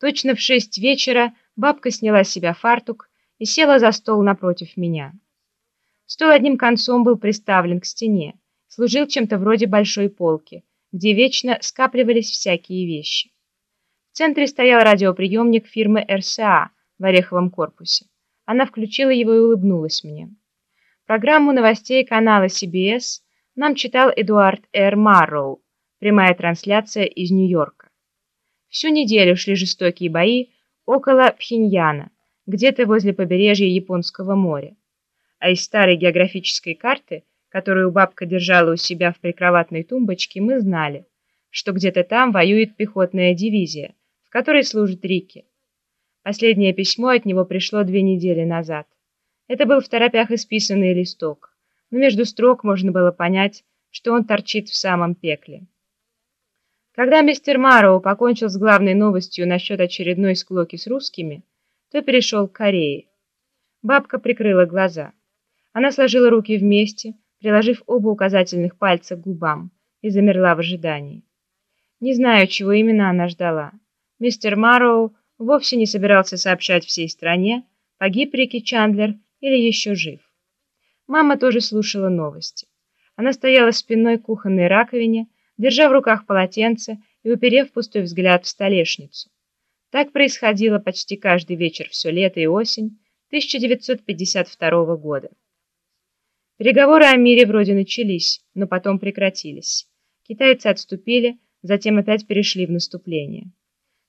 Точно в шесть вечера бабка сняла с себя фартук и села за стол напротив меня. Стол одним концом был приставлен к стене, служил чем-то вроде большой полки, где вечно скапливались всякие вещи. В центре стоял радиоприемник фирмы РСА в ореховом корпусе. Она включила его и улыбнулась мне. Программу новостей канала CBS нам читал Эдуард Р. Марроу, прямая трансляция из Нью-Йорка. Всю неделю шли жестокие бои около Пхеньяна, где-то возле побережья Японского моря. А из старой географической карты, которую бабка держала у себя в прикроватной тумбочке, мы знали, что где-то там воюет пехотная дивизия, в которой служит Рикки. Последнее письмо от него пришло две недели назад. Это был в торопях исписанный листок, но между строк можно было понять, что он торчит в самом пекле. Когда мистер Мароу покончил с главной новостью насчет очередной склоки с русскими, то перешел к Корее. Бабка прикрыла глаза. Она сложила руки вместе, приложив оба указательных пальца к губам, и замерла в ожидании. Не знаю, чего именно она ждала. Мистер Мароу вовсе не собирался сообщать всей стране, погиб Рики Чандлер или еще жив. Мама тоже слушала новости. Она стояла спиной к кухонной раковине, держа в руках полотенце и уперев пустой взгляд в столешницу. Так происходило почти каждый вечер все лето и осень 1952 года. Переговоры о мире вроде начались, но потом прекратились. Китайцы отступили, затем опять перешли в наступление.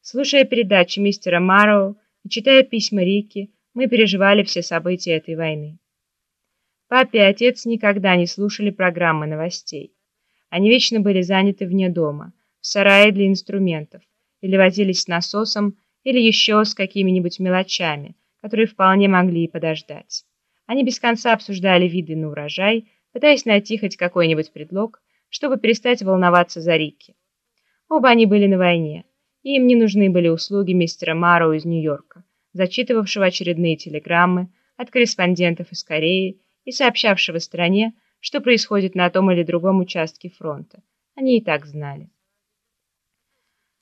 Слушая передачи мистера Марроу и читая письма Рики, мы переживали все события этой войны. Папа и отец никогда не слушали программы новостей. Они вечно были заняты вне дома, в сарае для инструментов, или возились с насосом, или еще с какими-нибудь мелочами, которые вполне могли и подождать. Они без конца обсуждали виды на урожай, пытаясь найти хоть какой-нибудь предлог, чтобы перестать волноваться за Рикки. Оба они были на войне, и им не нужны были услуги мистера Маро из Нью-Йорка, зачитывавшего очередные телеграммы от корреспондентов из Кореи и сообщавшего стране, что происходит на том или другом участке фронта. Они и так знали.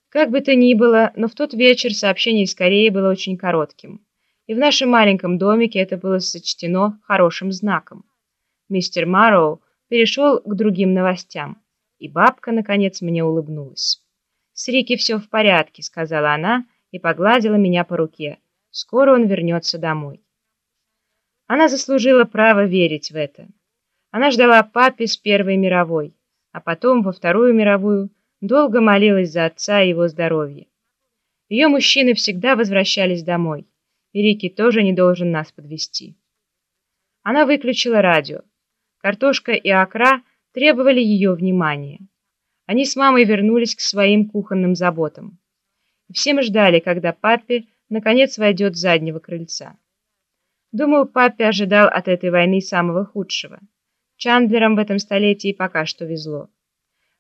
Как бы то ни было, но в тот вечер сообщение из Кореи было очень коротким, и в нашем маленьком домике это было сочтено хорошим знаком. Мистер Марроу перешел к другим новостям, и бабка, наконец, мне улыбнулась. «С Рики все в порядке», — сказала она и погладила меня по руке. «Скоро он вернется домой». Она заслужила право верить в это. Она ждала папе с Первой мировой, а потом во Вторую мировую долго молилась за отца и его здоровье. Ее мужчины всегда возвращались домой, и Рики тоже не должен нас подвести. Она выключила радио. Картошка и окра требовали ее внимания. Они с мамой вернулись к своим кухонным заботам. Все мы ждали, когда папе наконец войдет с заднего крыльца. Думаю, папе ожидал от этой войны самого худшего. Чандлерам в этом столетии пока что везло.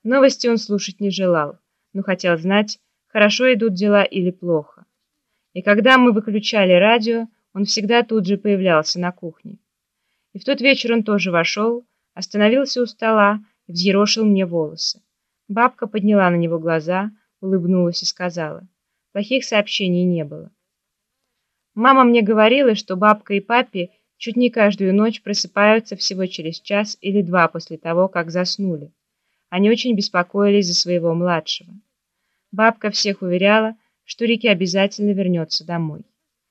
Новости он слушать не желал, но хотел знать, хорошо идут дела или плохо. И когда мы выключали радио, он всегда тут же появлялся на кухне. И в тот вечер он тоже вошел, остановился у стола и взъерошил мне волосы. Бабка подняла на него глаза, улыбнулась и сказала, плохих сообщений не было. Мама мне говорила, что бабка и папе чуть не каждую ночь просыпаются всего через час или два после того, как заснули. Они очень беспокоились за своего младшего. Бабка всех уверяла, что Рики обязательно вернется домой.